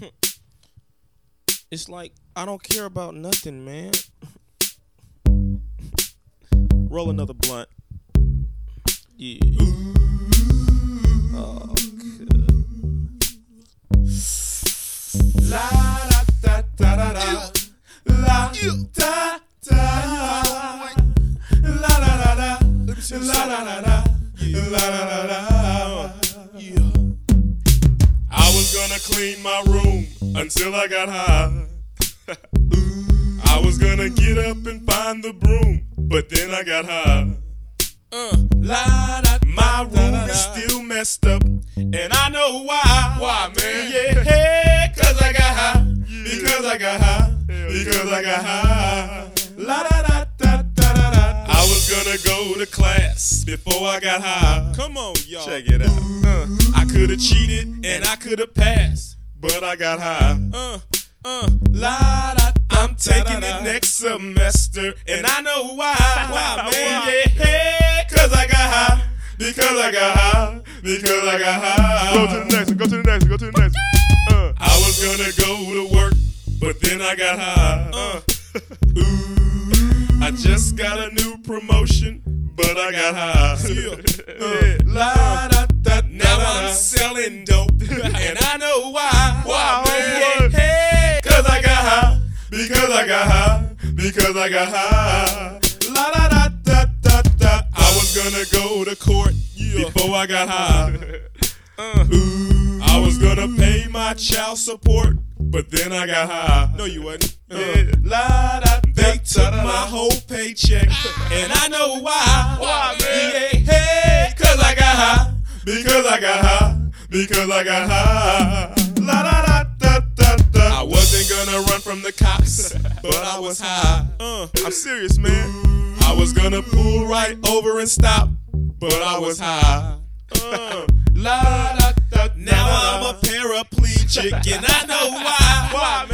It's like I don't care about nothing, man. Roll another blunt. Yeah. Oh, La da da da da da. La da gonna clean my room until I got high. I was gonna get up and find the broom, but then I got high. Uh, La da, my room is still messed up, and I know why. Why, man? Yeah, hey, cause I got high. Because I got high. Because I got high. La da da gonna go to class before I got high. come on, y'all. Check it out. Uh, I could have cheated and I could have passed, but I got high. Uh, uh. La da. I'm taking it next semester, and I know why. Why, man? Yeah, cause I got high. Because I got high. Because I got high. Go to the next one. Go to the next one. Go to the next one. Uh, I was gonna go to work, but then I got high. Uh. Ooh, I just got a new promotion, but I got high. Uh, la, da, da, now I'm selling dope, and I know why. Why, man? Hey, cause I got high. Because I got high. Because I got high. La da da da da da. I was gonna go to court before I got high. Ooh, I was gonna pay my child support, but then I got high. No, you wasn't. Yeah. La, da, they took my whole paycheck, and I know why. Why, man? Yeah, hey, cause I got high. Because I got high. Because I got high. La da da da da da. I wasn't gonna run from the cops, but I was high. Uh, I'm serious, man. I was gonna pull right over and stop, but I was high. Uh, la da da. Now I'm a paraplegic, and I know why. Why,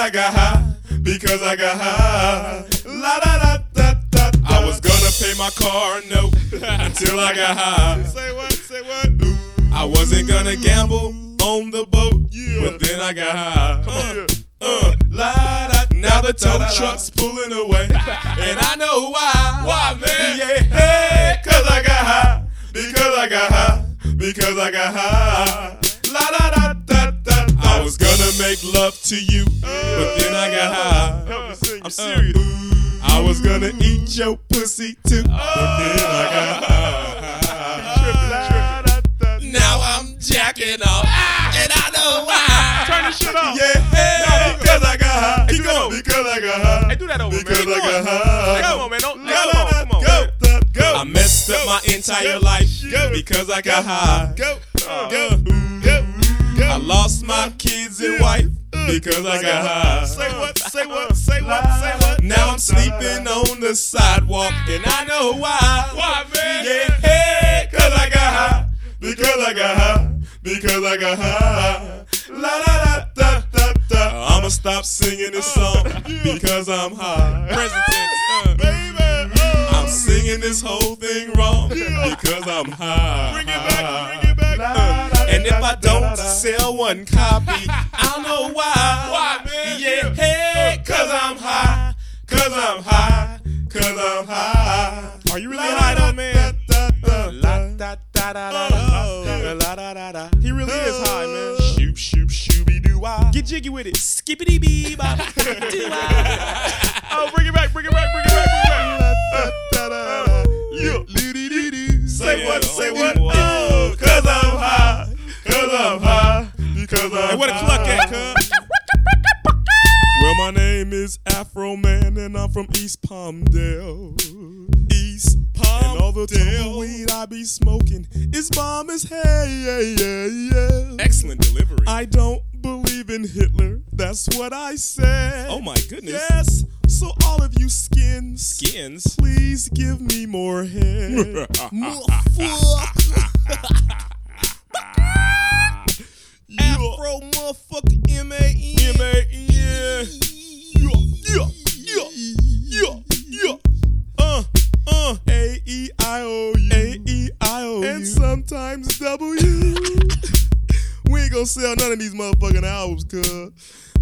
I got high. Because I got high. La da da da da. da. I was gonna pay my car note until I got high. say what? Say what? I wasn't gonna gamble on the boat, yeah. but then I got high. Yeah. Uh, la da. Now the tow truck's pulling away, and I know why. Why, man? Yeah, hey, cause I got high. Because I got high. Because I got high. Make love to you, but then I got high. Help me sing. I'm serious. I was gonna eat your pussy too, but then I got high. Now I'm jacking off, and I know why. Turn this shit off. Yeah, because I got high. Keep going. Because I got high. Hey, do that over, Because man. I got high. Come on, man. Don't, La, come la, on, la, come on. Go, go. I messed up my entire life Go. because I got high. Go. Because I got high. Say what? Say what? Say what? Say what? Now I'm sleeping on the sidewalk and I know why. Why, man? Yeah, hey, cause I got high. Because I got high. Because I got high. La da da da da da. I'ma stop singing this song because I'm high. Present tense. Uh, Baby. Oh. I'm singing this whole thing wrong because I'm high. Bring it back. Bring it back. Uh, and if I don't sell one copy, I don't know why. Why, man? Yeah, hey, cause I'm high. Cause I'm high. Cause I'm high. Are you really high though, man? Uh. He really is high, man. Shoop, shoop, shooby doo wah. Get jiggy with it. Skippity bee bop. Oh, bring it back. Bring it back. Bring it back. Bring it back. Say what, say what? I'm from East Palmdale. East Palmdale. And all the tumbleweed I be smoking is bomb as hey, yeah, yeah, yeah. Excellent delivery. I don't believe in Hitler. That's what I said. oh my goodness. Yes. So all of you skins, Skins. please give me more head. Afro sell none of these motherfucking albums, cuz.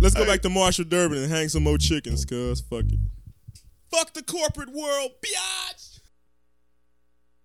Let's go back to Marshall Durbin and hang some more chickens, cuz. Fuck it. Fuck the corporate world, biatch.